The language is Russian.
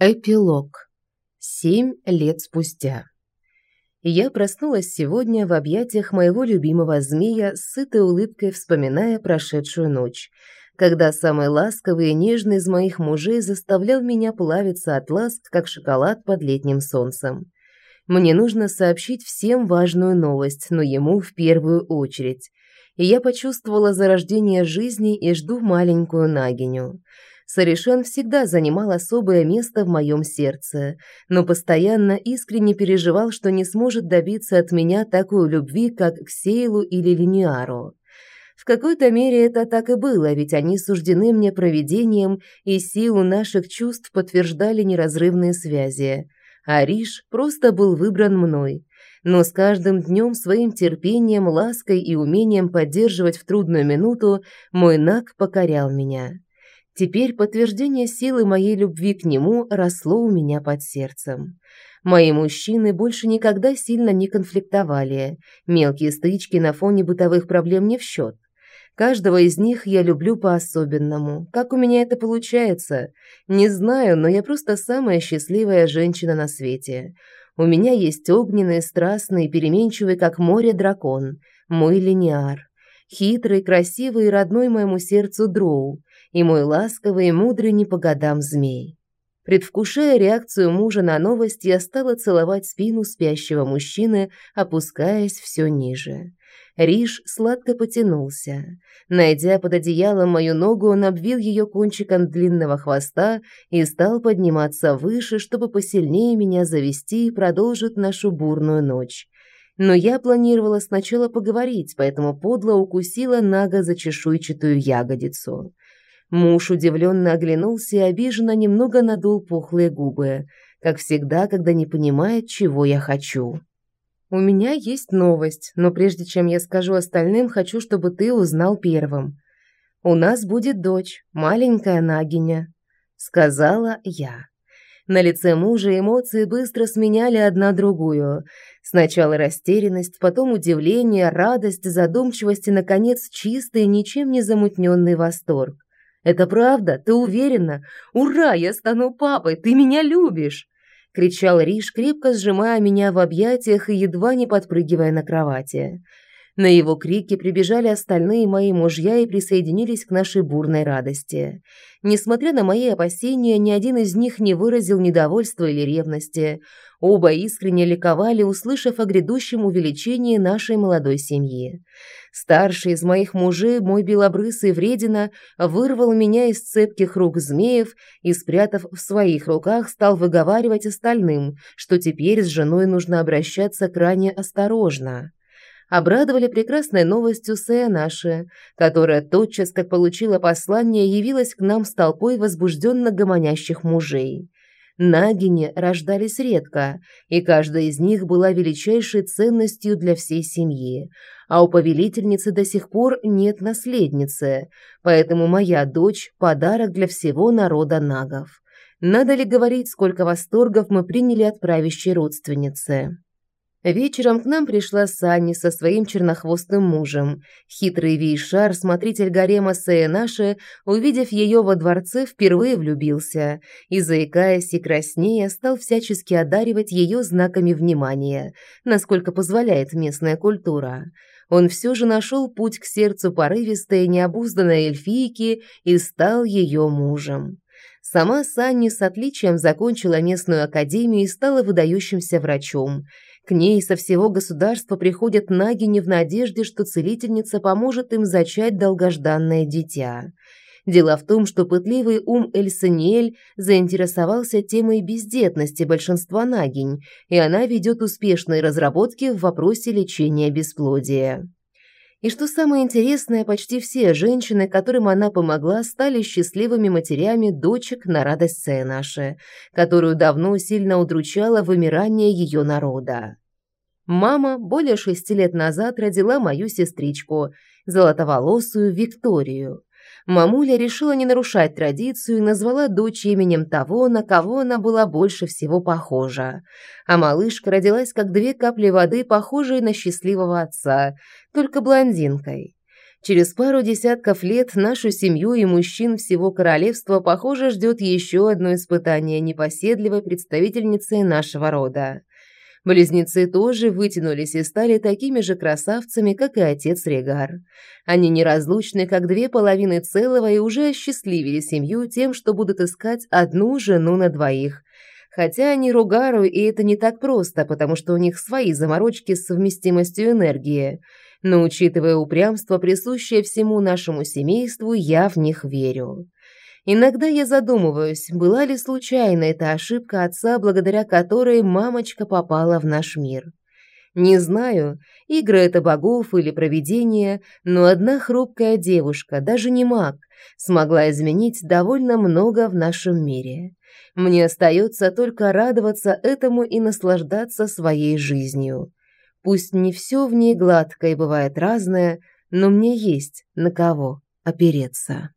Эпилог. Семь лет спустя. Я проснулась сегодня в объятиях моего любимого змея с сытой улыбкой, вспоминая прошедшую ночь, когда самый ласковый и нежный из моих мужей заставлял меня плавиться от ласк, как шоколад под летним солнцем. Мне нужно сообщить всем важную новость, но ему в первую очередь. И я почувствовала зарождение жизни и жду маленькую Нагиню. Саришан всегда занимал особое место в моем сердце, но постоянно искренне переживал, что не сможет добиться от меня такой любви, как к Сейлу или Линиару. В какой-то мере это так и было, ведь они суждены мне провидением, и силу наших чувств подтверждали неразрывные связи. А Риш просто был выбран мной. Но с каждым днем своим терпением, лаской и умением поддерживать в трудную минуту мой Наг покорял меня. Теперь подтверждение силы моей любви к нему росло у меня под сердцем. Мои мужчины больше никогда сильно не конфликтовали. Мелкие стычки на фоне бытовых проблем не в счет. Каждого из них я люблю по-особенному. Как у меня это получается? Не знаю, но я просто самая счастливая женщина на свете. У меня есть огненный, страстный, переменчивый, как море, дракон. Мой линеар. Хитрый, красивый и родной моему сердцу дроу и мой ласковый и мудрый не по годам змей. Предвкушая реакцию мужа на новость, я стала целовать спину спящего мужчины, опускаясь все ниже. Риш сладко потянулся. Найдя под одеялом мою ногу, он обвил ее кончиком длинного хвоста и стал подниматься выше, чтобы посильнее меня завести и продолжить нашу бурную ночь. Но я планировала сначала поговорить, поэтому подло укусила Нага за чешуйчатую ягодицу. Муж удивленно оглянулся и обиженно немного надул пухлые губы, как всегда, когда не понимает, чего я хочу. «У меня есть новость, но прежде чем я скажу остальным, хочу, чтобы ты узнал первым. У нас будет дочь, маленькая Нагиня», — сказала я. На лице мужа эмоции быстро сменяли одна другую. Сначала растерянность, потом удивление, радость, задумчивость и, наконец, чистый, ничем не замутненный восторг. Это правда? Ты уверена? Ура, я стану папой, ты меня любишь!» кричал Риш, крепко сжимая меня в объятиях и едва не подпрыгивая на кровати. На его крики прибежали остальные мои мужья и присоединились к нашей бурной радости. Несмотря на мои опасения, ни один из них не выразил недовольства или ревности. Оба искренне ликовали, услышав о грядущем увеличении нашей молодой семьи. Старший из моих мужей, мой белобрысый вредина, вырвал меня из цепких рук змеев и, спрятав в своих руках, стал выговаривать остальным, что теперь с женой нужно обращаться крайне осторожно обрадовали прекрасной новостью Сеянаши, которая тотчас, как получила послание, явилась к нам с толпой возбужденно гомонящих мужей. Нагини рождались редко, и каждая из них была величайшей ценностью для всей семьи. А у повелительницы до сих пор нет наследницы, поэтому моя дочь – подарок для всего народа нагов. Надо ли говорить, сколько восторгов мы приняли от правящей родственницы? Вечером к нам пришла Санни со своим чернохвостым мужем. Хитрый Вейшар, смотритель гарема Саенаши, увидев ее во дворце, впервые влюбился и, заикаясь и краснея, стал всячески одаривать ее знаками внимания, насколько позволяет местная культура. Он все же нашел путь к сердцу порывистой и необузданной эльфийки и стал ее мужем. Сама Санни с отличием закончила местную академию и стала выдающимся врачом – к ней со всего государства приходят нагини в надежде, что целительница поможет им зачать долгожданное дитя. Дело в том, что пытливый ум Эльсаниэль заинтересовался темой бездетности большинства нагинь, и она ведет успешные разработки в вопросе лечения бесплодия. И что самое интересное, почти все женщины, которым она помогла, стали счастливыми матерями дочек на радость Сенаши, которую давно сильно удручало вымирание ее народа. Мама более шести лет назад родила мою сестричку, золотоволосую Викторию. Мамуля решила не нарушать традицию и назвала дочь именем того, на кого она была больше всего похожа. А малышка родилась как две капли воды, похожие на счастливого отца, только блондинкой. Через пару десятков лет нашу семью и мужчин всего королевства, похоже, ждет еще одно испытание непоседливой представительницы нашего рода. Близнецы тоже вытянулись и стали такими же красавцами, как и отец Регар. Они неразлучны, как две половины целого, и уже осчастливили семью тем, что будут искать одну жену на двоих. Хотя они Ругару, и это не так просто, потому что у них свои заморочки с совместимостью энергии. Но учитывая упрямство, присущее всему нашему семейству, я в них верю. Иногда я задумываюсь, была ли случайна эта ошибка отца, благодаря которой мамочка попала в наш мир. Не знаю, игры это богов или провидение, но одна хрупкая девушка, даже не маг, смогла изменить довольно много в нашем мире. Мне остается только радоваться этому и наслаждаться своей жизнью. Пусть не все в ней гладко и бывает разное, но мне есть на кого опереться.